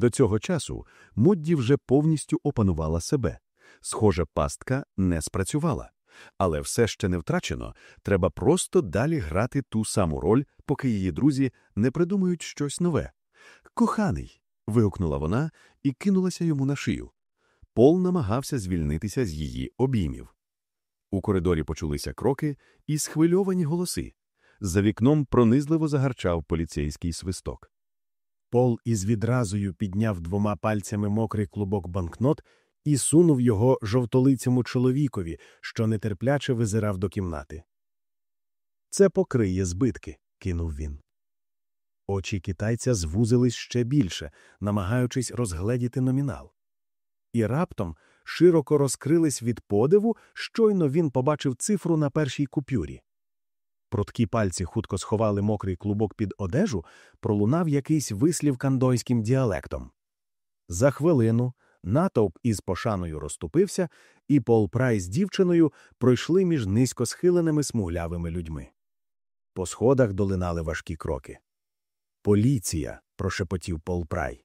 До цього часу Модді вже повністю опанувала себе. Схоже, пастка не спрацювала. Але все ще не втрачено, треба просто далі грати ту саму роль, поки її друзі не придумають щось нове. Коханий. вигукнула вона і кинулася йому на шию. Пол намагався звільнитися з її обіймів. У коридорі почулися кроки і схвильовані голоси. За вікном пронизливо загарчав поліцейський свисток. Пол із відразою підняв двома пальцями мокрий клубок банкнот і сунув його жовтолицьому чоловікові, що нетерпляче визирав до кімнати. Це покриє збитки, кинув він. Очі китайця звузились ще більше, намагаючись розгледіти номінал. І раптом широко розкрились від подиву, щойно він побачив цифру на першій купюрі. Прудкі пальці хутко сховали мокрий клубок під одежу, пролунав якийсь вислів кандойським діалектом. За хвилину натовп із пошаною розступився, і Пол Прай з дівчиною пройшли між низько схиленими смуглявими людьми. По сходах долинали важкі кроки. Поліція. прошепотів Пол Прай.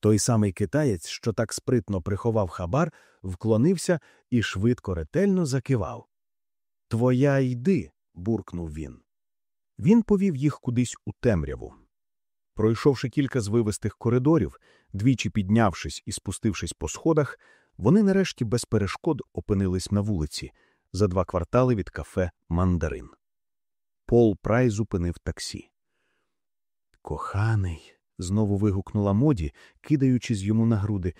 Той самий китаєць, що так спритно приховав хабар, вклонився і швидко ретельно закивав. Твоя йди буркнув він. Він повів їх кудись у темряву. Пройшовши кілька звивистих коридорів, двічі піднявшись і спустившись по сходах, вони нарешті без перешкод опинились на вулиці за два квартали від кафе Мандарин. Пол Прай зупинив таксі. Коханий. знову вигукнула моді, кидаючись йому на груди.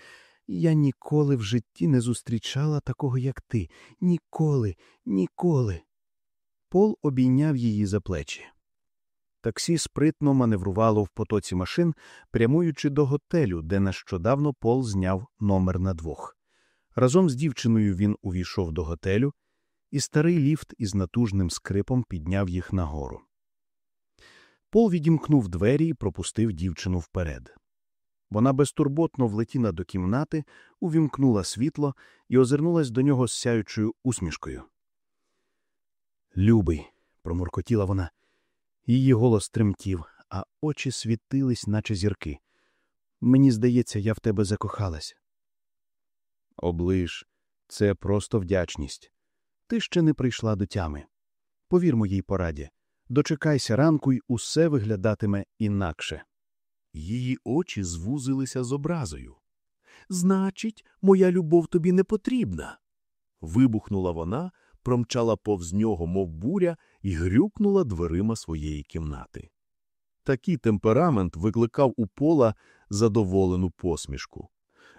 Я ніколи в житті не зустрічала такого, як ти. Ніколи, ніколи. Пол обійняв її за плечі. Таксі спритно маневрувало в потоці машин, прямуючи до готелю, де нещодавно Пол зняв номер на двох. Разом з дівчиною він увійшов до готелю, і старий ліфт із натужним скрипом підняв їх нагору. Пол відімкнув двері і пропустив дівчину вперед. Вона безтурботно влетіла до кімнати, увімкнула світло і озирнулась до нього з сяючою усмішкою. Любий, промуркотіла вона. Її голос тремтів, а очі світились, наче зірки. Мені здається, я в тебе закохалась. Оближ, це просто вдячність. Ти ще не прийшла до тями. Повір моїй пораді. Дочекайся ранку й усе виглядатиме інакше. Її очі звузилися з образою. Значить, моя любов тобі не потрібна. вибухнула вона, промчала повз нього, мов буря, і грюкнула дверима своєї кімнати. Такий темперамент викликав у пола задоволену посмішку.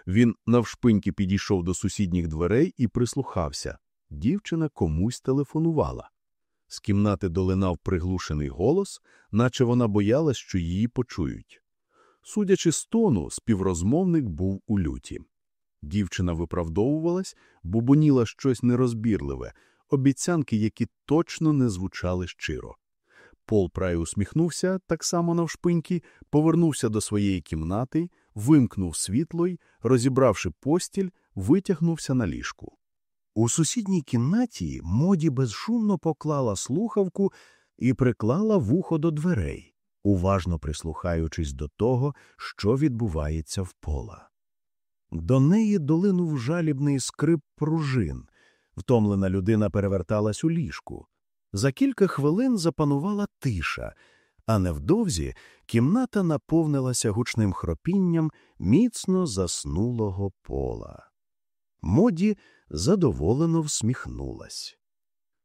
Він навшпиньки підійшов до сусідніх дверей і прислухався. Дівчина комусь телефонувала. З кімнати долинав приглушений голос, наче вона боялась, що її почують. Судячи з тону, співрозмовник був у люті. Дівчина виправдовувалась, бубоніла щось нерозбірливе, обіцянки, які точно не звучали щиро. Пол Прай усміхнувся так само навшпиньки, повернувся до своєї кімнати, вимкнув світло й, розібравши постіль, витягнувся на ліжку. У сусідній кімнаті моді безшумно поклала слухавку і приклала вухо до дверей, уважно прислухаючись до того, що відбувається в пола. До неї долинув жалібний скрип пружин, Втомлена людина переверталась у ліжку. За кілька хвилин запанувала тиша, а невдовзі кімната наповнилася гучним хропінням міцно заснулого пола. Моді задоволено всміхнулась.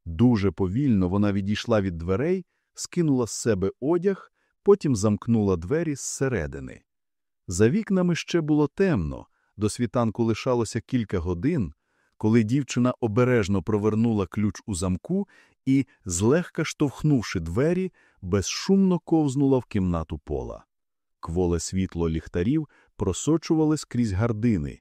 Дуже повільно вона відійшла від дверей, скинула з себе одяг, потім замкнула двері зсередини. За вікнами ще було темно, до світанку лишалося кілька годин коли дівчина обережно провернула ключ у замку і, злегка штовхнувши двері, безшумно ковзнула в кімнату пола. Кволе світло ліхтарів просочували скрізь гардини.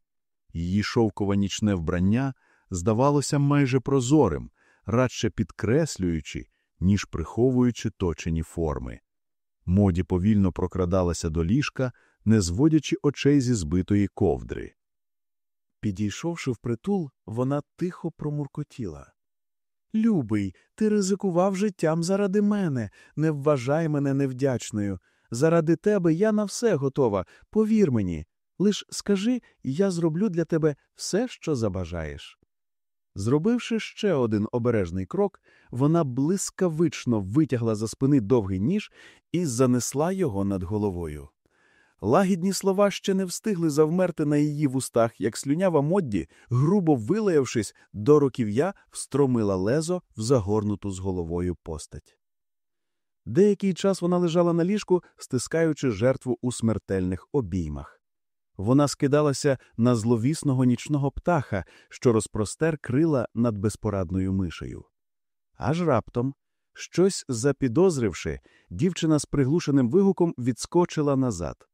Її шовкове нічне вбрання здавалося майже прозорим, радше підкреслюючи, ніж приховуючи точені форми. Моді повільно прокрадалася до ліжка, не зводячи очей зі збитої ковдри. Підійшовши впритул, вона тихо промуркотіла. Любий, ти ризикував життям заради мене, не вважай мене невдячною. Заради тебе я на все готова, повір мені. Лиш скажи, і я зроблю для тебе все, що забажаєш. Зробивши ще один обережний крок, вона блискавично витягла за спини довгий ніж і занесла його над головою. Лагідні слова ще не встигли завмерти на її вустах, як слюнява Модді, грубо вилаявшись, до руків'я встромила лезо в загорнуту з головою постать. Деякий час вона лежала на ліжку, стискаючи жертву у смертельних обіймах. Вона скидалася на зловісного нічного птаха, що розпростер крила над безпорадною мишею. Аж раптом, щось запідозривши, дівчина з приглушеним вигуком відскочила назад.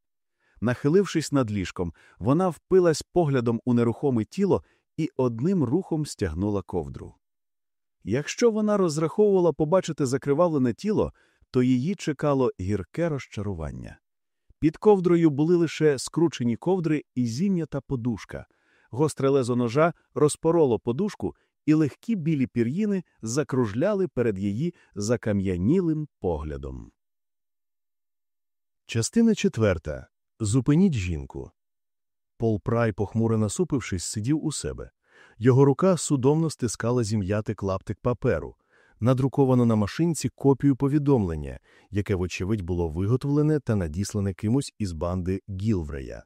Нахилившись над ліжком, вона впилась поглядом у нерухоме тіло і одним рухом стягнула ковдру. Якщо вона розраховувала побачити закривавлене тіло, то її чекало гірке розчарування. Під ковдрою були лише скручені ковдри і зім'ята подушка. Гостре лезо ножа розпороло подушку, і легкі білі пір'їни закружляли перед її закам'янілим поглядом. Частина четверта. Зупиніть жінку. Пол Прай, похмуро насупившись, сидів у себе. Його рука судомно стискала зім'яти клаптик паперу, надруковано на машинці копію повідомлення, яке, вочевидь, було виготовлене та надіслане кимось із банди Гілврея.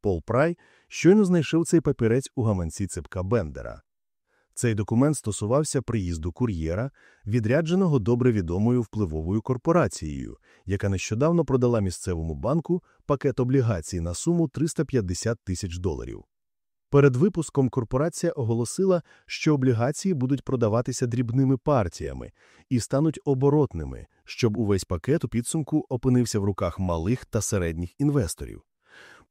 Пол Прай щойно знайшов цей папірець у гаманці цепка Бендера. Цей документ стосувався приїзду кур'єра, відрядженого добре відомою впливовою корпорацією, яка нещодавно продала місцевому банку пакет облігацій на суму 350 тисяч доларів. Перед випуском корпорація оголосила, що облігації будуть продаватися дрібними партіями і стануть оборотними, щоб увесь пакет у підсумку опинився в руках малих та середніх інвесторів.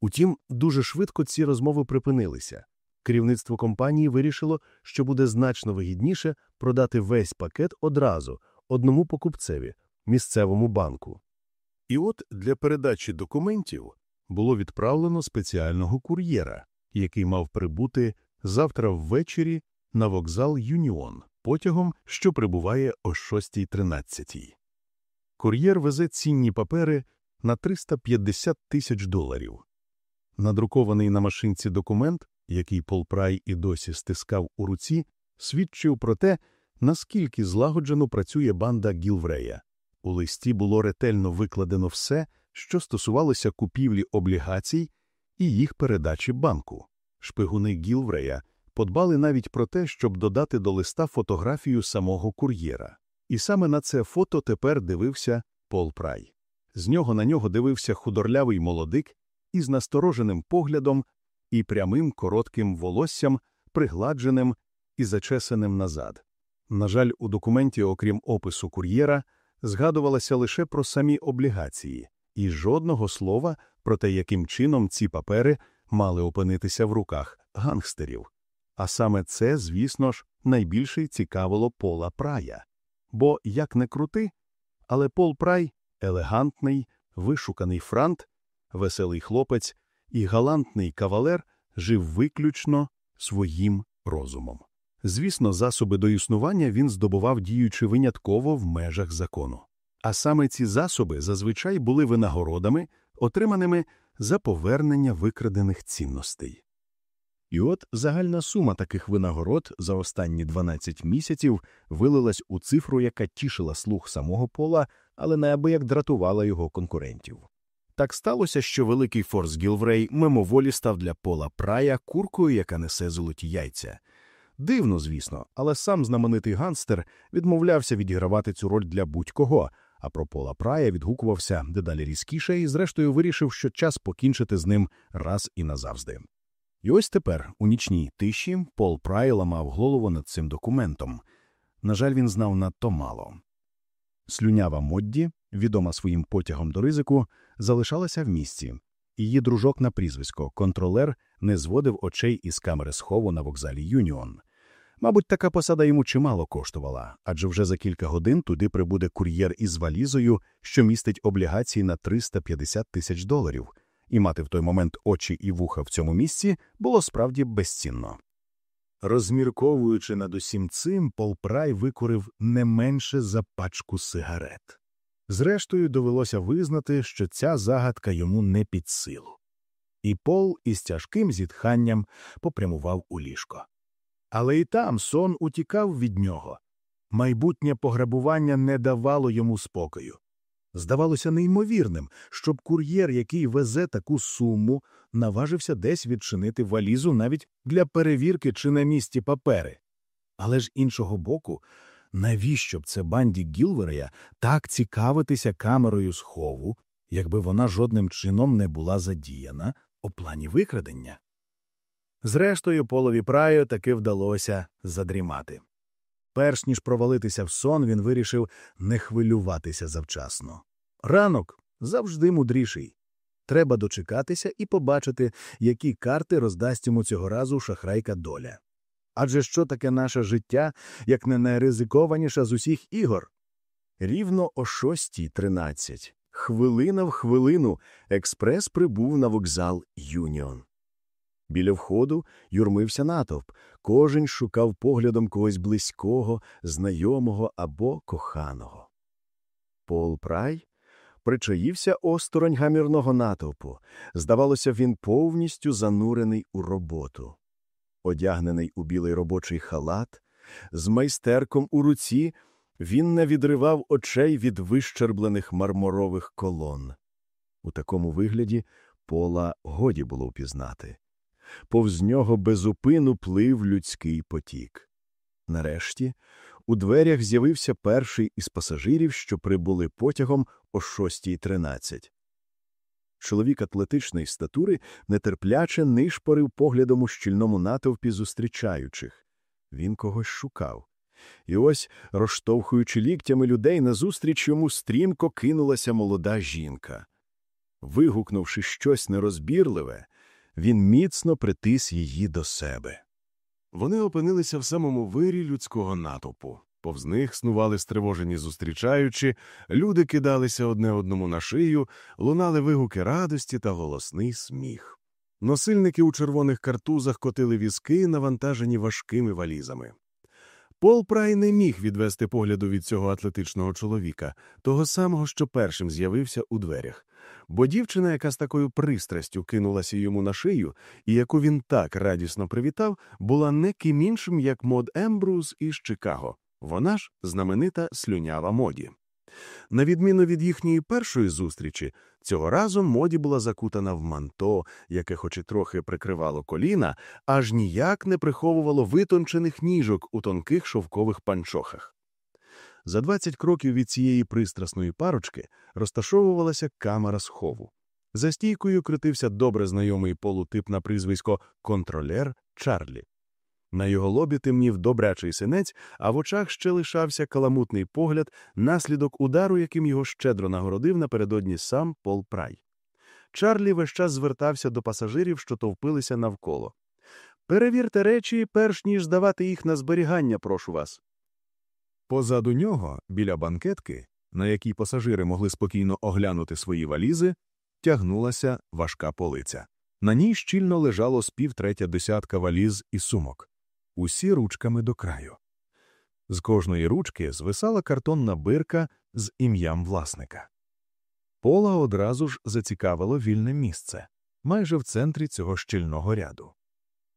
Утім, дуже швидко ці розмови припинилися. Керівництво компанії вирішило, що буде значно вигідніше продати весь пакет одразу одному покупцеві місцевому банку. І от для передачі документів було відправлено спеціального кур'єра, який мав прибути завтра ввечері на вокзал Юніон потягом, що прибуває о 6.13. Кур'єр везе цінні папери на 350 тисяч доларів. Надрукований на машинці документ який Пол Прай і досі стискав у руці, свідчив про те, наскільки злагоджено працює банда Гілврея. У листі було ретельно викладено все, що стосувалося купівлі облігацій і їх передачі банку. Шпигуни Гілврея подбали навіть про те, щоб додати до листа фотографію самого кур'єра. І саме на це фото тепер дивився Пол Прай. З нього на нього дивився худорлявий молодик із настороженим поглядом і прямим коротким волоссям, пригладженим і зачесаним назад. На жаль, у документі, окрім опису кур'єра, згадувалося лише про самі облігації, і жодного слова про те, яким чином ці папери мали опинитися в руках гангстерів. А саме це, звісно ж, найбільше цікавило Пола Прая. Бо, як не крути, але Пол Прай елегантний, вишуканий франт, веселий хлопець, і галантний кавалер жив виключно своїм розумом. Звісно, засоби до існування він здобував діючи винятково в межах закону. А саме ці засоби зазвичай були винагородами, отриманими за повернення викрадених цінностей. І от загальна сума таких винагород за останні 12 місяців вилилась у цифру, яка тішила слух самого пола, але неабияк дратувала його конкурентів. Так сталося, що великий Форс Гілврей мимоволі став для Пола Прая куркою, яка несе золоті яйця. Дивно, звісно, але сам знаменитий гангстер відмовлявся відігравати цю роль для будь-кого, а про Пола Прая відгукувався дедалі різкіше і, зрештою, вирішив, що час покінчити з ним раз і назавжди. І ось тепер, у нічній тиші, Пол Прай ламав голову над цим документом. На жаль, він знав надто мало. Слюнява Модді, відома своїм потягом до ризику, залишалася в місці. Її дружок на прізвисько, контролер, не зводив очей із камери схову на вокзалі Юніон. Мабуть, така посада йому чимало коштувала, адже вже за кілька годин туди прибуде кур'єр із валізою, що містить облігації на 350 тисяч доларів, і мати в той момент очі і вуха в цьому місці було справді безцінно. Розмірковуючи над усім цим, Пол Прай викурив не менше за пачку сигарет. Зрештою, довелося визнати, що ця загадка йому не під силу. І Пол із тяжким зітханням попрямував у ліжко. Але і там сон утікав від нього. Майбутнє пограбування не давало йому спокою. Здавалося неймовірним, щоб кур'єр, який везе таку суму, наважився десь відчинити валізу навіть для перевірки чи на місці папери. Але ж іншого боку, навіщо б це банді Гілверея так цікавитися камерою схову, якби вона жодним чином не була задіяна у плані викрадення? Зрештою, полові праю таки вдалося задрімати. Перш ніж провалитися в сон, він вирішив не хвилюватися завчасно. Ранок завжди мудріший. Треба дочекатися і побачити, які карти роздасть йому цього разу шахрайка доля. Адже що таке наше життя, як не найризикованіша з усіх ігор? Рівно о 6.13. Хвилина в хвилину експрес прибув на вокзал Юніон. Біля входу юрмився натовп, кожен шукав поглядом когось близького, знайомого або коханого. Пол Прай причаївся осторонь гамірного натовпу. Здавалося, він повністю занурений у роботу. Одягнений у білий робочий халат, з майстерком у руці, він не відривав очей від вищерблених мармурових колон. У такому вигляді пола годі було впізнати. Повз нього безупину плив людський потік. Нарешті у дверях з'явився перший із пасажирів, що прибули потягом о 6.13. Чоловік атлетичної статури нетерпляче нишпорив поглядом у щільному натовпі зустрічаючих. Він когось шукав. І ось, розштовхуючи ліктями людей, назустріч йому стрімко кинулася молода жінка. Вигукнувши щось нерозбірливе, він міцно притис її до себе. Вони опинилися в самому вирі людського натовпу. Повз них снували стривожені зустрічаючи, люди кидалися одне одному на шию, лунали вигуки радості та голосний сміх. Носильники у червоних картузах котили візки, навантажені важкими валізами. Пол Прай не міг відвести погляду від цього атлетичного чоловіка, того самого, що першим з'явився у дверях. Бо дівчина, яка з такою пристрастю кинулася йому на шию, і яку він так радісно привітав, була не ким іншим, як Мод Ембруз із Чикаго. Вона ж знаменита слюнява моді. На відміну від їхньої першої зустрічі, цього разу моді була закутана в манто, яке, хоч і трохи прикривало коліна, аж ніяк не приховувало витончених ніжок у тонких шовкових панчохах. За 20 кроків від цієї пристрасної парочки розташовувалася камера схову. За стійкою крутився добре знайомий полутип на прізвисько контролер Чарлі. На його лобі темнів добрячий синець, а в очах ще лишався каламутний погляд, наслідок удару, яким його щедро нагородив напередодні сам Пол Прай. Чарлі весь час звертався до пасажирів, що товпилися навколо. Перевірте речі, перш ніж здавати їх на зберігання, прошу вас. Позаду нього, біля банкетки, на якій пасажири могли спокійно оглянути свої валізи, тягнулася важка полиця. На ній щільно лежало з півтретя десятка валіз і сумок, усі ручками до краю. З кожної ручки звисала картонна бирка з ім'ям власника. Пола одразу ж зацікавило вільне місце, майже в центрі цього щільного ряду.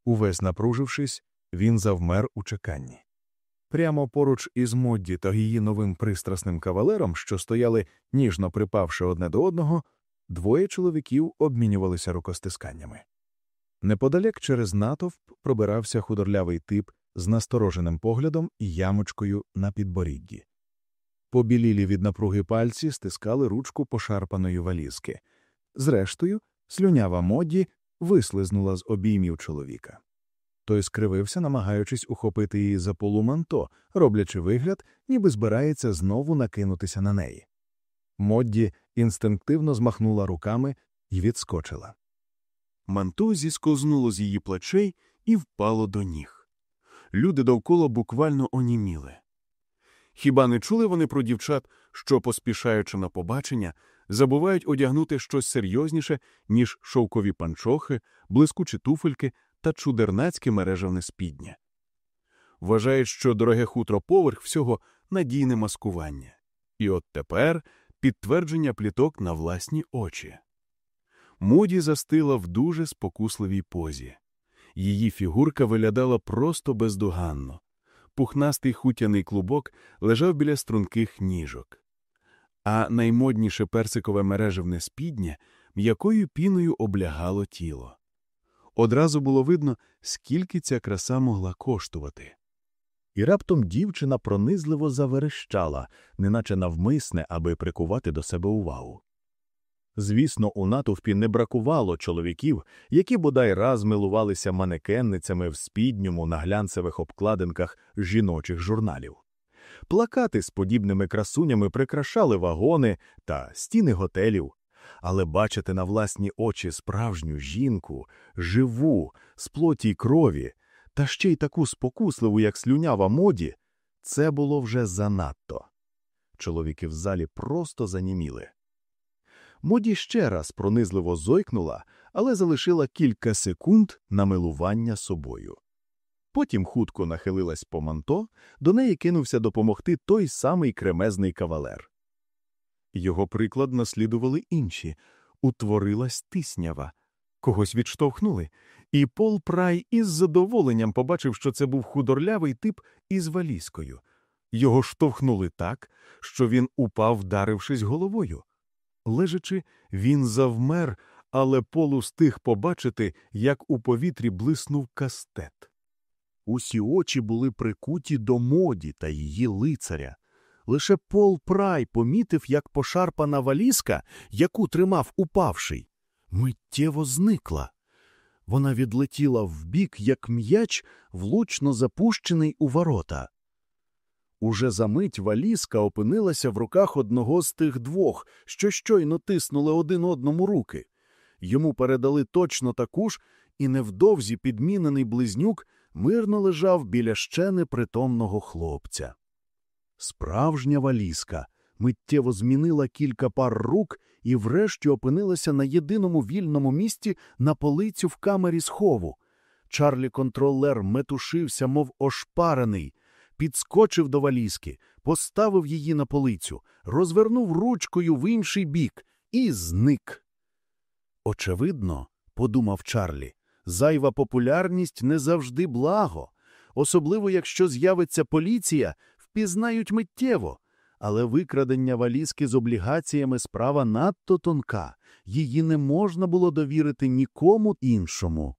Увесь напружившись, він завмер у чеканні. Прямо поруч із Модді та її новим пристрасним кавалером, що стояли, ніжно припавши одне до одного, двоє чоловіків обмінювалися рукостисканнями. Неподалік через натовп пробирався худорлявий тип з настороженим поглядом і ямочкою на підборідді. Побілілі від напруги пальці стискали ручку пошарпаної валізки. Зрештою, слюнява Модді вислизнула з обіймів чоловіка. Той скривився, намагаючись ухопити її за полуманто, роблячи вигляд, ніби збирається знову накинутися на неї. Модді інстинктивно змахнула руками і відскочила. Манто зіскознуло з її плечей і впало до ніг. Люди довкола буквально оніміли. Хіба не чули вони про дівчат, що, поспішаючи на побачення, забувають одягнути щось серйозніше, ніж шовкові панчохи, блискучі туфельки та чудернацьке мережевне спідня. Вважають, що дороге хутро поверх всього надійне маскування. І от тепер підтвердження пліток на власні очі. Моді застила в дуже спокусливій позі. Її фігурка виглядала просто бездоганно. Пухнастий хутяний клубок лежав біля струнких ніжок. А наймодніше персикове мережевне спідня м'якою піною облягало тіло. Одразу було видно, скільки ця краса могла коштувати. І раптом дівчина пронизливо заверещала, неначе навмисне, аби прикувати до себе увагу. Звісно, у натовпі не бракувало чоловіків, які бодай раз милувалися манекенницями в спідньому на глянцевих обкладинках жіночих журналів. Плакати з подібними красунями прикрашали вагони та стіни готелів, але бачити на власні очі справжню жінку, живу, з плоті й крові, та ще й таку спокусливу, як слюнява моді, це було вже занадто. Чоловіки в залі просто заніміли. Моді ще раз пронизливо зойкнула, але залишила кілька секунд на милування собою. Потім хутко нахилилась по манто, до неї кинувся допомогти той самий кремезний кавалер. Його приклад наслідували інші утворилась тиснява, когось відштовхнули, і Пол Прай із задоволенням побачив, що це був худорлявий тип із валізкою. Його штовхнули так, що він упав, вдарившись головою. Лежачи, він завмер, але Пол устиг побачити, як у повітрі блиснув кастет. Усі очі були прикуті до моді та її лицаря. Лише Пол Прай помітив, як пошарпана валізка, яку тримав упавший, миттєво зникла. Вона відлетіла вбік, як м'яч, влучно запущений у ворота. Уже за мить валізка опинилася в руках одного з тих двох, що щойно тиснули один одному руки. Йому передали точно таку ж, і невдовзі підмінений близнюк мирно лежав біля ще непритомного хлопця. Справжня валізка миттєво змінила кілька пар рук і врешті опинилася на єдиному вільному місці на полицю в камері схову. Чарлі контролер метушився, мов ошпарений, підскочив до валізки, поставив її на полицю, розвернув ручкою в інший бік і зник. Очевидно, подумав Чарлі, зайва популярність не завжди благо, особливо якщо з'явиться поліція, впізнають миттєво. Але викрадення валізки з облігаціями справа надто тонка, її не можна було довірити нікому іншому.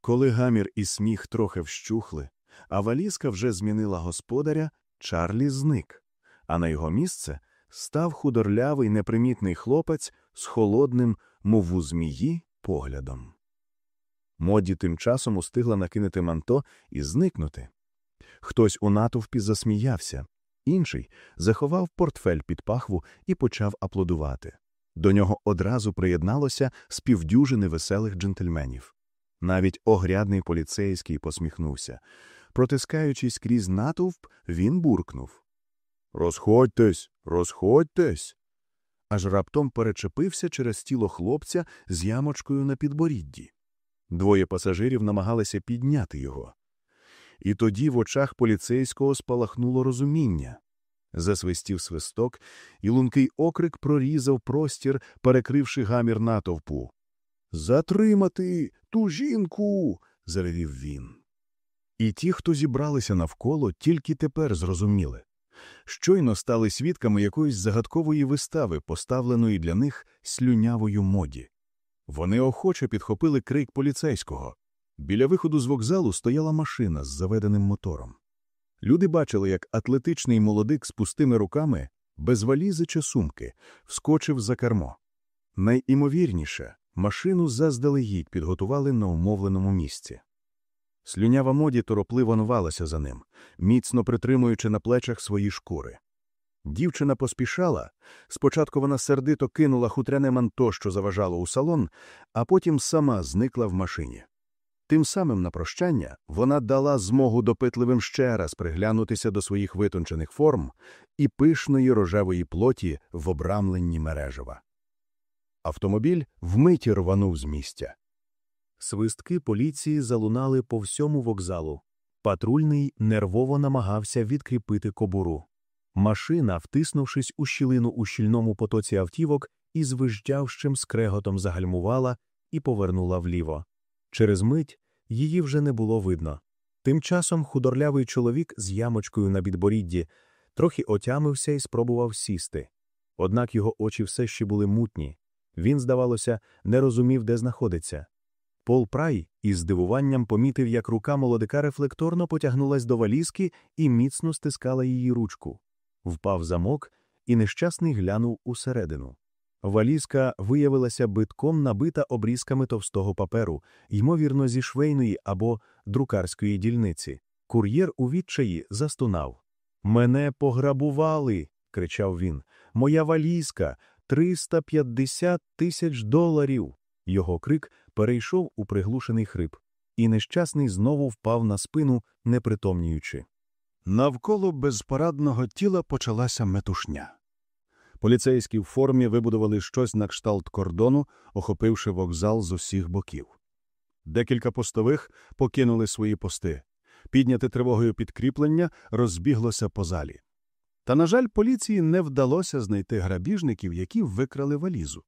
Коли гамір і сміх трохи вщухли, а валізка вже змінила господаря, Чарлі зник, а на його місце став худорлявий непримітний хлопець з холодним, мов у змії, поглядом. Моді тим часом устигла накинути манто і зникнути. Хтось у натовпі засміявся, інший заховав портфель під пахву і почав аплодувати. До нього одразу приєдналося з півдюжини веселих джентльменів. Навіть огрядний поліцейський посміхнувся. Протискаючись крізь натовп, він буркнув Розходьтесь, розходьтесь. Аж раптом перечепився через тіло хлопця з ямочкою на підборідді. Двоє пасажирів намагалися підняти його. І тоді в очах поліцейського спалахнуло розуміння. Засвистів свисток, і лункий окрик прорізав простір, перекривши гамір натовпу. Затримати ту жінку. заревів він. І ті, хто зібралися навколо, тільки тепер зрозуміли. Щойно стали свідками якоїсь загадкової вистави, поставленої для них слюнявою моді. Вони охоче підхопили крик поліцейського. Біля виходу з вокзалу стояла машина з заведеним мотором. Люди бачили, як атлетичний молодик з пустими руками, без валізи чи сумки, вскочив за кермо. Найімовірніше, машину заздалегідь підготували на умовленому місці. Слюнява моді торопливо нувалася за ним, міцно притримуючи на плечах свої шкури. Дівчина поспішала. Спочатку вона сердито кинула хутряне манто, що заважало у салон, а потім сама зникла в машині. Тим самим на прощання вона дала змогу допитливим ще раз приглянутися до своїх витончених форм і пишної рожевої плоті в обрамленні мережева. Автомобіль вмиті рванув з місця. Свистки поліції залунали по всьому вокзалу. Патрульний нервово намагався відкріпити кобуру. Машина, втиснувшись у щілину у щільному потоці автівок, із виждявщим скреготом загальмувала і повернула вліво. Через мить її вже не було видно. Тим часом худорлявий чоловік з ямочкою на підборідді трохи отямився і спробував сісти. Однак його очі все ще були мутні. Він, здавалося, не розумів, де знаходиться. Пол Прай із здивуванням помітив, як рука молодика рефлекторно потягнулась до валізки і міцно стискала її ручку. Впав замок, і нещасний глянув усередину. Валізка виявилася битком набита обрізками товстого паперу, ймовірно, зі швейної або друкарської дільниці. Кур'єр у відчаї застунав. Мене пограбували. кричав він. Моя валізка 350 тисяч доларів. Його крик перейшов у приглушений хрип, і нещасний знову впав на спину, непритомніючи. Навколо безпорадного тіла почалася метушня. Поліцейські в формі вибудували щось на кшталт кордону, охопивши вокзал з усіх боків. Декілька постових покинули свої пости. Підняте тривогою підкріплення розбіглося по залі. Та, на жаль, поліції не вдалося знайти грабіжників, які викрали валізу.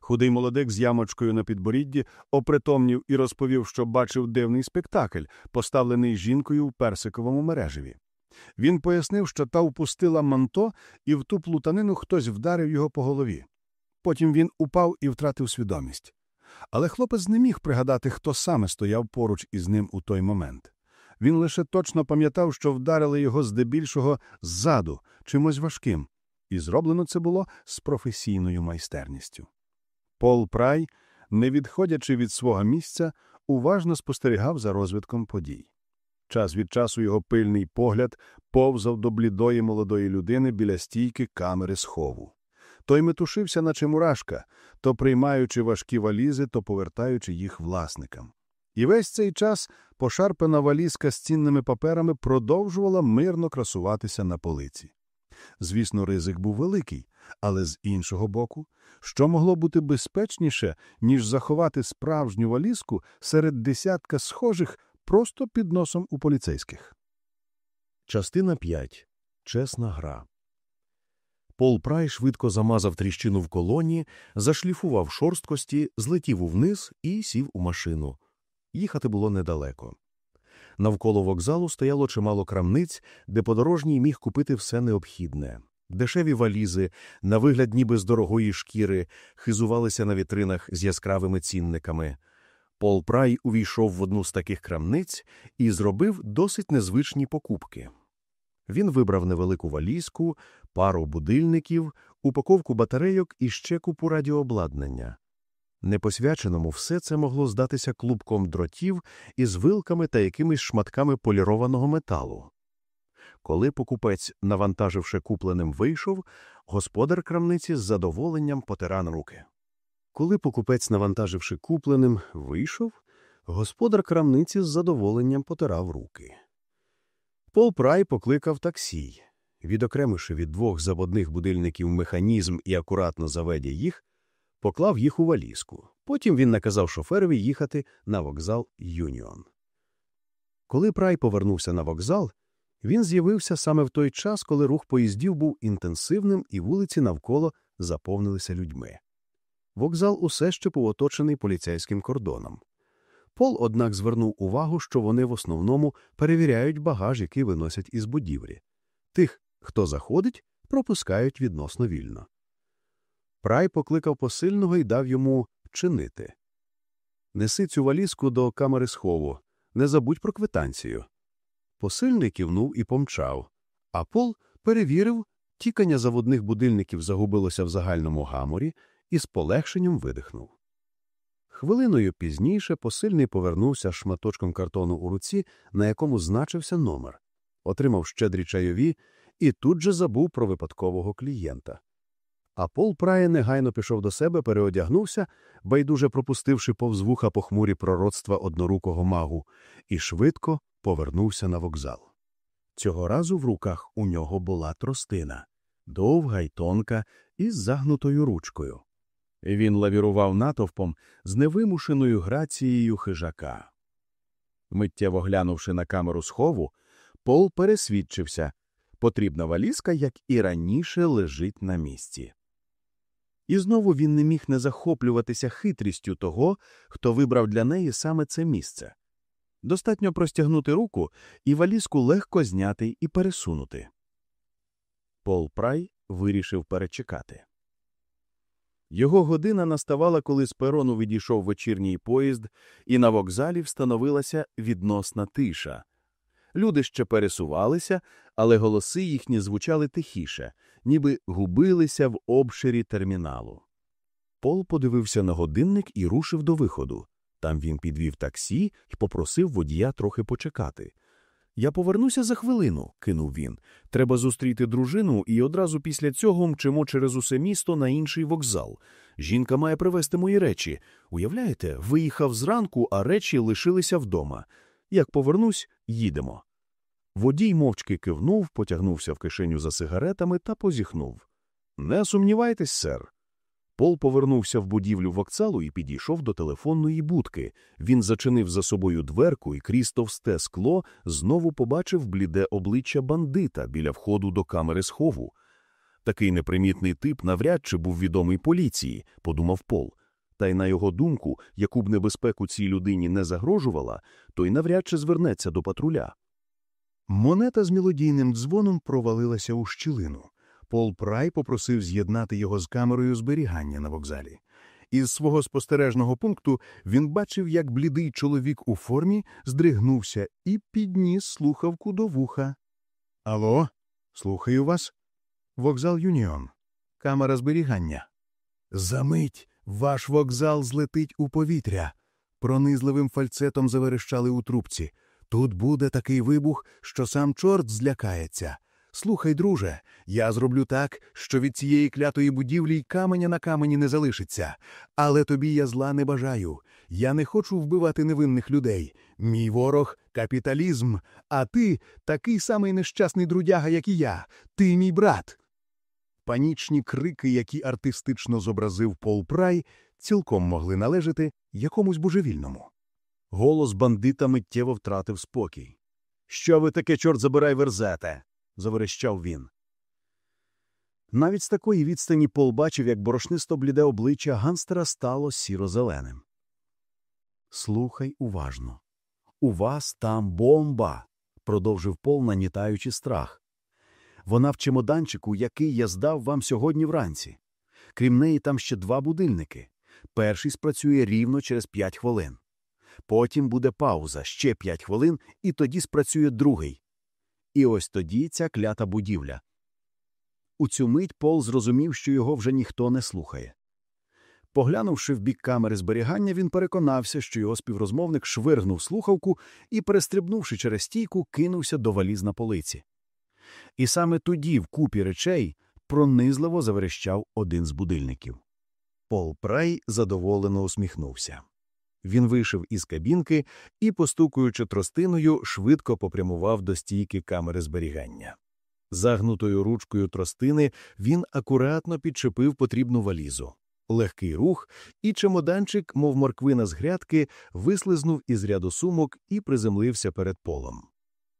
Худий молодик з ямочкою на підборідді опритомнів і розповів, що бачив дивний спектакль, поставлений жінкою в персиковому мережеві. Він пояснив, що та впустила манто, і в ту плутанину хтось вдарив його по голові. Потім він упав і втратив свідомість. Але хлопець не міг пригадати, хто саме стояв поруч із ним у той момент. Він лише точно пам'ятав, що вдарили його здебільшого ззаду, чимось важким, і зроблено це було з професійною майстерністю. Пол Прай, не відходячи від свого місця, уважно спостерігав за розвитком подій. Час від часу його пильний погляд повзав до блідої молодої людини біля стійки камери схову. Той метушився, наче мурашка, то приймаючи важкі валізи, то повертаючи їх власникам. І весь цей час пошарпана валізка з цінними паперами продовжувала мирно красуватися на полиці. Звісно, ризик був великий, але з іншого боку, що могло бути безпечніше, ніж заховати справжню валізку серед десятка схожих просто під носом у поліцейських. Частина 5. Чесна гра. Пол Прай швидко замазав тріщину в колоні, зашліфував шорсткості, злетів увниз і сів у машину. Їхати було недалеко. Навколо вокзалу стояло чимало крамниць, де подорожній міг купити все необхідне. Дешеві валізи, на вигляд ніби з дорогої шкіри, хизувалися на вітринах з яскравими цінниками. Пол Прай увійшов в одну з таких крамниць і зробив досить незвичні покупки. Він вибрав невелику валізку, пару будильників, упаковку батарейок і ще купу радіообладнання. Непосвяченому все це могло здатися клубком дротів із вилками та якимись шматками полірованого металу. Коли покупець, навантаживши купленим, вийшов, господар крамниці з задоволенням потиран руки. Коли покупець, навантаживши купленим, вийшов, господар крамниці з задоволенням потирав руки. Пол Прай покликав таксі. Відокремивши від двох заводних будильників механізм і акуратно заведя їх, поклав їх у валізку. Потім він наказав шоферові їхати на вокзал Юніон. Коли Прай повернувся на вокзал, він з'явився саме в той час, коли рух поїздів був інтенсивним і вулиці навколо заповнилися людьми. Вокзал усе ще був оточений поліцейським кордоном. Пол, однак, звернув увагу, що вони в основному перевіряють багаж, який виносять із будівлі. Тих, хто заходить, пропускають відносно вільно. Прай покликав посильного і дав йому чинити. Неси цю валізку до камери схову, не забудь про квитанцію. Посильний кивнув і помчав, а Пол перевірив, тікання заводних будильників загубилося в загальному гаморі і з полегшенням видихнув. Хвилиною пізніше посильний повернувся шматочком картону у руці, на якому значився номер, отримав щедрі чайові і тут же забув про випадкового клієнта. А Пол Прає негайно пішов до себе, переодягнувся, байдуже пропустивши повз вуха похмурі пророцтва однорукого магу, і швидко повернувся на вокзал. Цього разу в руках у нього була тростина, довга й тонка, із загнутою ручкою. Він лавірував натовпом з невимушеною грацією хижака. Миттєво глянувши на камеру схову, Пол пересвідчився Потрібна валізка, як і раніше, лежить на місці. І знову він не міг не захоплюватися хитрістю того, хто вибрав для неї саме це місце. Достатньо простягнути руку і валізку легко зняти і пересунути. Пол Прай вирішив перечекати. Його година наставала, коли з перону відійшов вечірній поїзд, і на вокзалі встановилася відносна тиша. Люди ще пересувалися, але голоси їхні звучали тихіше, ніби губилися в обширі терміналу. Пол подивився на годинник і рушив до виходу. Там він підвів таксі і попросив водія трохи почекати. Я повернуся за хвилину, кинув він. Треба зустріти дружину, і одразу після цього мчимо через усе місто на інший вокзал. Жінка має привезти мої речі. Уявляєте, виїхав зранку, а речі лишилися вдома. Як повернусь, їдемо. Водій мовчки кивнув, потягнувся в кишеню за сигаретами та позіхнув. Не сумнівайтесь, сер. Пол повернувся в будівлю вокзалу і підійшов до телефонної будки. Він зачинив за собою дверку і крізь товсте скло знову побачив бліде обличчя бандита біля входу до камери схову. Такий непримітний тип навряд чи був відомий поліції, подумав Пол. Та й на його думку, яку б небезпеку цій людині не загрожувала, той навряд чи звернеться до патруля. Монета з мелодійним дзвоном провалилася у щілину. Пол Прай попросив з'єднати його з камерою зберігання на вокзалі. Із свого спостережного пункту він бачив, як блідий чоловік у формі здригнувся і підніс слухавку до вуха. Алло, слухаю вас. Вокзал Юніон. Камера зберігання. Замить ваш вокзал злетить у повітря. Пронизливим фальцетом заверещали у трубці. Тут буде такий вибух, що сам чорт злякається. Слухай, друже, я зроблю так, що від цієї клятої будівлі й каменя на камені не залишиться. Але тобі я зла не бажаю. Я не хочу вбивати невинних людей. Мій ворог капіталізм, а ти такий самий нещасний друдяга, як і я. Ти мій брат. Панічні крики, які артистично зобразив Пол Прай, цілком могли належати якомусь божевільному. Голос бандита миттєво втратив спокій. Що ви таке, чорт забирай, верзете? Заверещав він. Навіть з такої відстані Пол бачив, як борошнисто бліде обличчя ганстера стало сіро-зеленим. Слухай уважно. У вас там бомба, продовжив Пол, нанітаючи страх. Вона в чемоданчику, який я здав вам сьогодні вранці. Крім неї, там ще два будильники. Перший спрацює рівно через п'ять хвилин. Потім буде пауза ще п'ять хвилин, і тоді спрацює другий. І ось тоді ця клята будівля. У цю мить Пол зрозумів, що його вже ніхто не слухає. Поглянувши в бік камери зберігання, він переконався, що його співрозмовник швиргнув слухавку і, перестрибнувши через стійку, кинувся до валіз на полиці. І саме тоді, в купі речей, пронизливо заверещав один з будильників. Пол Прай задоволено усміхнувся. Він вийшов із кабінки і, постукуючи тростиною, швидко попрямував до стійки камери зберігання. Загнутою ручкою тростини він акуратно підчепив потрібну валізу. Легкий рух, і чемоданчик, мов морквина з грядки, вислизнув із ряду сумок і приземлився перед полом.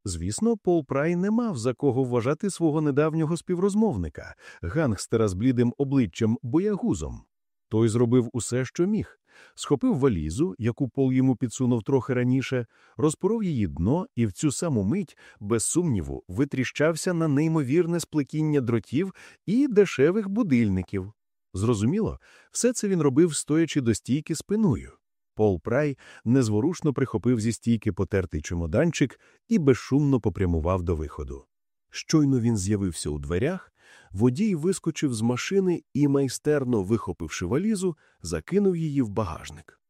Звісно, Пол Прай не мав за кого вважати свого недавнього співрозмовника, гангстера з блідим обличчям боягузом. Той зробив усе, що міг схопив валізу, яку пол йому підсунув трохи раніше, розпоров її дно і в цю саму мить, без сумніву, витріщався на неймовірне сплетіння дротів і дешевих будильників. Зрозуміло, все це він робив, стоячи до стійки спиною. Пол Прай незворушно прихопив зі стійки потертий чемоданчик і безшумно попрямував до виходу. Щойно він з'явився у дверях, водій вискочив з машини і, майстерно вихопивши валізу, закинув її в багажник.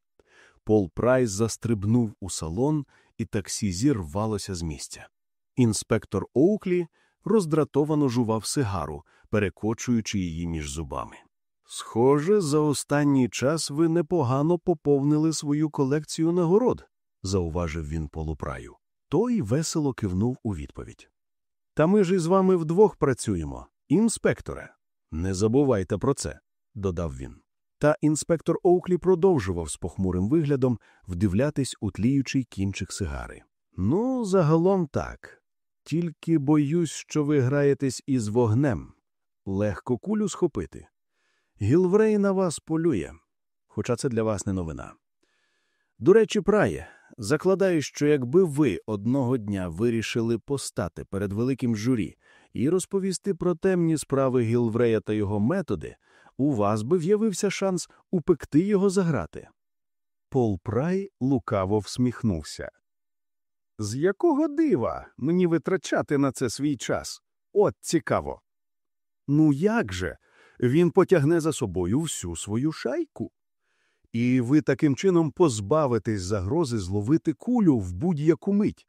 Пол Прайс застрибнув у салон, і таксі зірвалося з місця. Інспектор Оуклі роздратовано жував сигару, перекочуючи її між зубами. Схоже, за останній час ви непогано поповнили свою колекцію нагород, зауважив він полупраю. Той весело кивнув у відповідь. Та ми ж із вами вдвох працюємо, інспекторе. Не забувайте про це, додав він. Та інспектор Оуклі продовжував з похмурим виглядом вдивлятись у тліючий кінчик сигари. Ну, загалом так. Тільки боюсь, що ви граєтесь із вогнем. Легко кулю схопити. Гілврей на вас полює, хоча це для вас не новина. До речі, прає, закладаю, що якби ви одного дня вирішили постати перед великим журі і розповісти про темні справи Гілврея та його методи, у вас би в'явився шанс упекти його за грати. Пол Прай лукаво всміхнувся. З якого дива мені витрачати на це свій час? От цікаво. Ну як же? Він потягне за собою всю свою шайку. І ви таким чином позбавитесь загрози зловити кулю в будь-яку мить.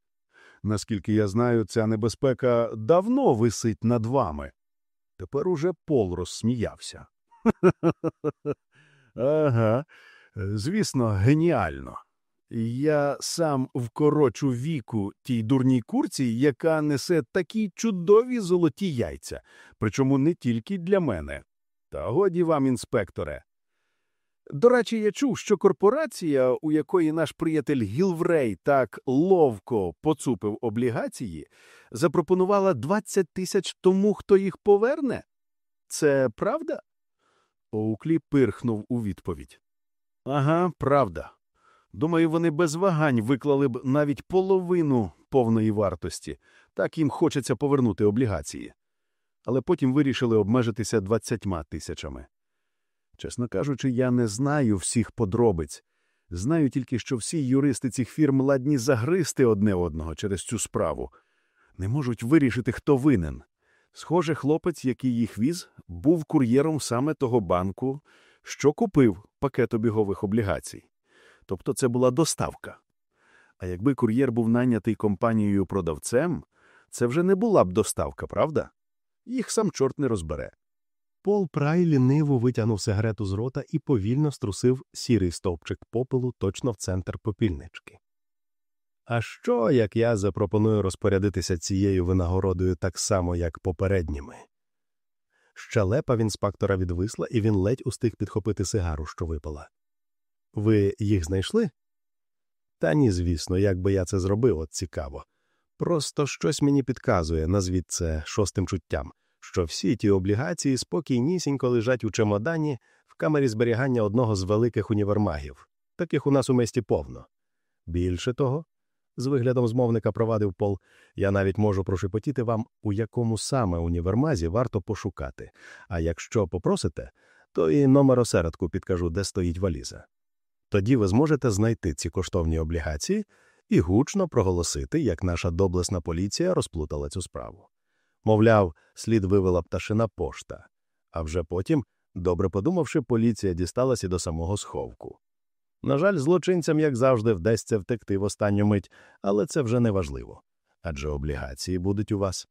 Наскільки я знаю, ця небезпека давно висить над вами. Тепер уже Пол розсміявся. Ага, звісно, геніально. Я сам вкорочу віку тій дурній курці, яка несе такі чудові золоті яйця, причому не тільки для мене. Та годі вам, інспекторе. До речі, я чув, що корпорація, у якої наш приятель Гілврей так ловко поцупив облігації, запропонувала 20 тисяч тому, хто їх поверне. Це правда? Оуклі пирхнув у відповідь. Ага, правда. Думаю, вони без вагань виклали б навіть половину повної вартості, так їм хочеться повернути облігації. Але потім вирішили обмежитися двадцятьма тисячами. Чесно кажучи, я не знаю всіх подробиць. Знаю тільки, що всі юристи цих фірм ладні загризти одне одного через цю справу. Не можуть вирішити, хто винен. Схоже, хлопець, який їх віз, був кур'єром саме того банку, що купив пакет обігових облігацій. Тобто це була доставка. А якби кур'єр був найнятий компанією продавцем, це вже не була б доставка, правда? Їх сам чорт не розбере. Пол Прай ліниво витягнув сигарету з рота і повільно струсив сірий стовпчик попелу точно в центр попільнички. А що, як я запропоную розпорядитися цією винагородою так само, як попередніми? Щелепа в інспектора відвисла, і він ледь устиг підхопити сигару, що випала. Ви їх знайшли? Та ні, звісно, як би я це зробив, от цікаво. Просто щось мені підказує, назвіть це шостим чуттям, що всі ті облігації спокійнісінько лежать у чемодані в камері зберігання одного з великих універмагів. Таких у нас у місті повно. Більше того, з виглядом змовника провадив Пол, я навіть можу прошепотіти вам, у якому саме універмазі варто пошукати. А якщо попросите, то і номер осередку підкажу, де стоїть валіза. Тоді ви зможете знайти ці коштовні облігації і гучно проголосити, як наша доблесна поліція розплутала цю справу. Мовляв, слід вивела пташина пошта, а вже потім, добре подумавши, поліція дісталася до самого сховку. На жаль, злочинцям, як завжди, вдасться втекти в останню мить, але це вже не важливо. Адже облігації будуть у вас.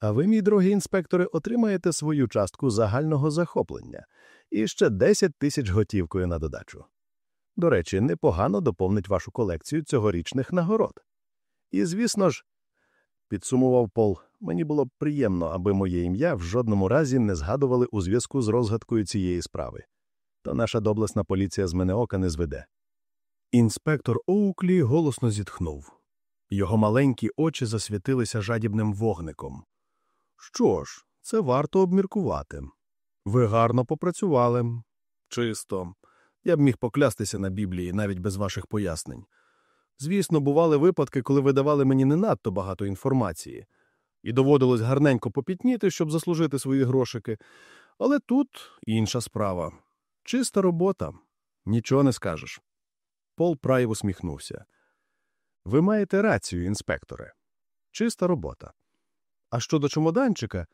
А ви, мій дорогий інспектори, отримаєте свою частку загального захоплення і ще 10 тисяч готівкою на додачу. До речі, непогано доповнить вашу колекцію цьогорічних нагород. І, звісно ж, підсумував Пол, мені було б приємно, аби моє ім'я в жодному разі не згадували у зв'язку з розгадкою цієї справи. То наша доблесна поліція з мене ока не зведе. Інспектор Оуклі голосно зітхнув. Його маленькі очі засвітилися жадібним вогником. Що ж, це варто обміркувати. Ви гарно попрацювали. Чисто. Я б міг поклястися на Біблії навіть без ваших пояснень. Звісно, бували випадки, коли ви давали мені не надто багато інформації, і доводилось гарненько попітніти, щоб заслужити свої грошики. Але тут інша справа. Чиста робота. Нічого не скажеш. Пол Прайв усміхнувся. Ви маєте рацію, інспекторе. Чиста робота. А щодо чемоданчика,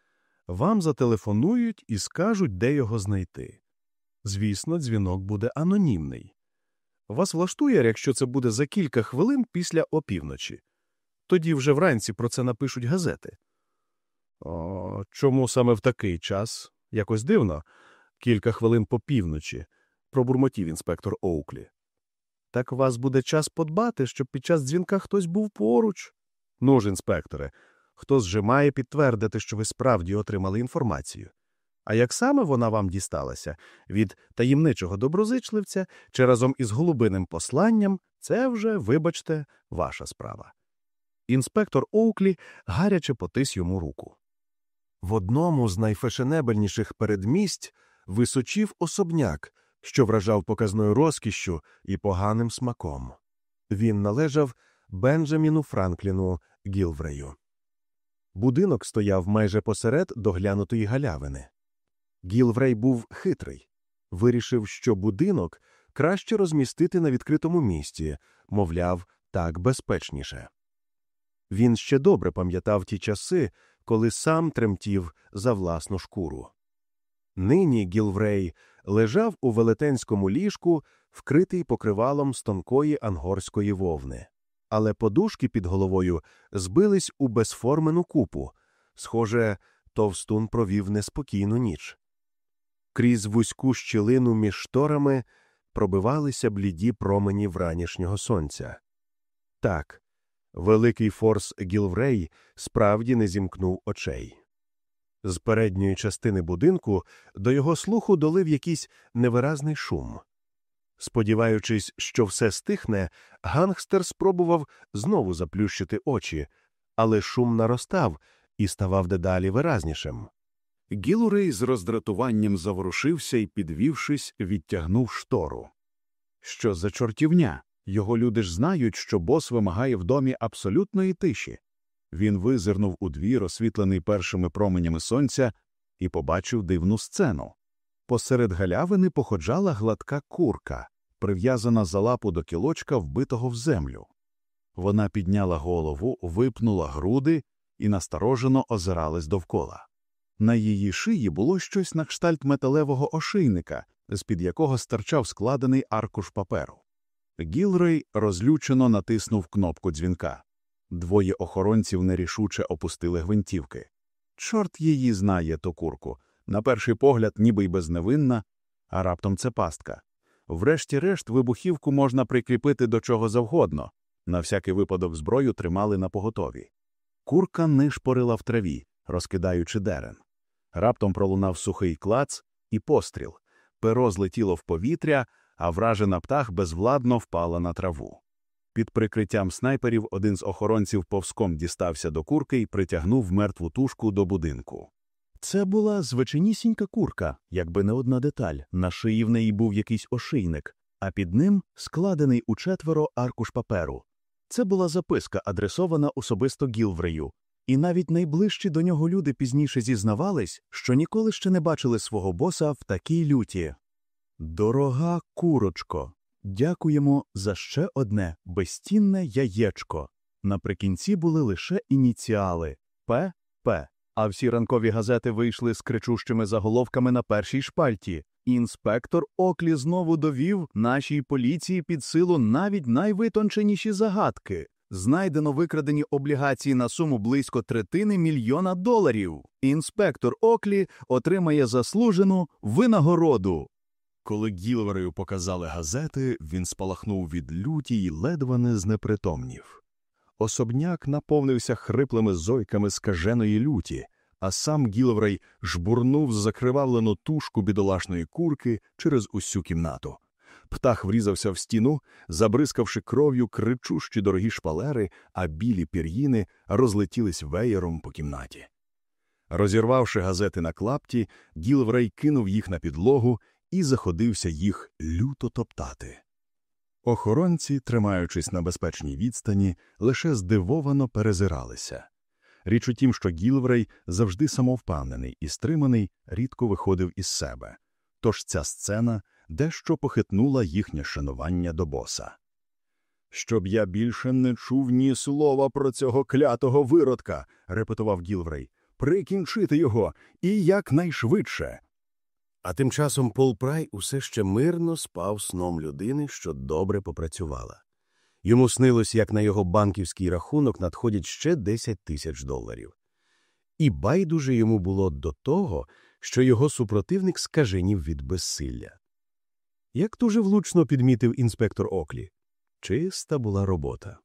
вам зателефонують і скажуть, де його знайти. Звісно, дзвінок буде анонімний. Вас влаштує, якщо це буде за кілька хвилин після опівночі. Тоді вже вранці про це напишуть газети. О, Чому саме в такий час? Якось дивно, кілька хвилин по півночі, пробурмотів інспектор Оуклі. Так у вас буде час подбати, щоб під час дзвінка хтось був поруч. Ну ж, інспекторе, же має підтвердити, що ви справді отримали інформацію. А як саме вона вам дісталася від таємничого доброзичливця чи разом із голубиним посланням, це вже, вибачте, ваша справа. Інспектор Оуклі гаряче потис йому руку. В одному з найфешенебельніших передмість височів особняк, що вражав показною розкішшю і поганим смаком. Він належав Бенджаміну Франкліну Гілврею. Будинок стояв майже посеред доглянутої галявини. Гілврей був хитрий. Вирішив, що будинок краще розмістити на відкритому місці, мовляв, так безпечніше. Він ще добре пам'ятав ті часи, коли сам тремтів за власну шкуру. Нині Гілврей лежав у велетенському ліжку, вкритий покривалом з тонкої ангорської вовни, але подушки під головою збились у безформену купу. Схоже, товстун провів неспокійну ніч. Крізь вузьку щілину між шторами пробивалися бліді промені вранішнього сонця. Так, великий форс Гілврей справді не зімкнув очей. З передньої частини будинку до його слуху долив якийсь невиразний шум. Сподіваючись, що все стихне, гангстер спробував знову заплющити очі, але шум наростав і ставав дедалі виразнішим. Гілурей з роздратуванням заворушився і, підвівшись, відтягнув штору. Що за чортівня? Його люди ж знають, що бос вимагає в домі абсолютної тиші. Він визирнув у двір, освітлений першими променями сонця, і побачив дивну сцену. Посеред галявини походжала гладка курка, прив'язана за лапу до кілочка, вбитого в землю. Вона підняла голову, випнула груди і насторожено озиралась довкола. На її шиї було щось на кштальт металевого ошейника, з під якого стирчав складений аркуш паперу. Гілрей розлючено натиснув кнопку дзвінка. Двоє охоронців нерішуче опустили гвинтівки. Чорт її знає, ту курку. На перший погляд, ніби й безневинна, а раптом це пастка. Врешті-решт, вибухівку можна прикріпити до чого завгодно. На всякий випадок зброю тримали на поготові. Курка нишпорила в траві, розкидаючи дерен. Раптом пролунав сухий клац і постріл. Перо злетіло в повітря, а вражена птах безвладно впала на траву. Під прикриттям снайперів один з охоронців повзком дістався до курки і притягнув мертву тушку до будинку. Це була звичайнісінька курка, якби не одна деталь. На шиї в неї був якийсь ошийник, а під ним складений у четверо аркуш паперу. Це була записка, адресована особисто Гілврею, і навіть найближчі до нього люди пізніше зізнавались, що ніколи ще не бачили свого боса в такій люті. Дорога курочко, дякуємо за ще одне безцінне яєчко. Наприкінці були лише ініціали П.П., а всі ранкові газети вийшли з кричущими заголовками на першій шпальті. Інспектор Оклі знову довів нашій поліції під силу навіть найвитонченіші загадки. Знайдено викрадені облігації на суму близько третини мільйона доларів. Інспектор Оклі отримає заслужену винагороду. Коли Гілверею показали газети, він спалахнув від люті й ледве не знепритомнів. Особняк наповнився хриплими зойками скаженої люті, а сам Гілврей жбурнув закривавлену тушку бідолашної курки через усю кімнату. Птах врізався в стіну, забризкавши кров'ю кричущі дорогі шпалери, а білі пір'їни розлетілись веєром по кімнаті. Розірвавши газети на клапті, Гілврей кинув їх на підлогу і заходився їх люто топтати. Охоронці, тримаючись на безпечній відстані, лише здивовано перезиралися. Річ у тім, що Гілврей завжди самовпевнений і стриманий, рідко виходив із себе. Тож ця сцена дещо похитнула їхнє шанування до боса. Щоб я більше не чув ні слова про цього клятого виродка, репетував Гілврей, прикінчити його і якнайшвидше. А тим часом Пол Прай усе ще мирно спав сном людини, що добре попрацювала. Йому снилось, як на його банківський рахунок надходять ще 10 тисяч доларів. І байдуже йому було до того, що його супротивник скаженів від безсилля. Як дуже влучно підмітив інспектор Оклі, чиста була робота.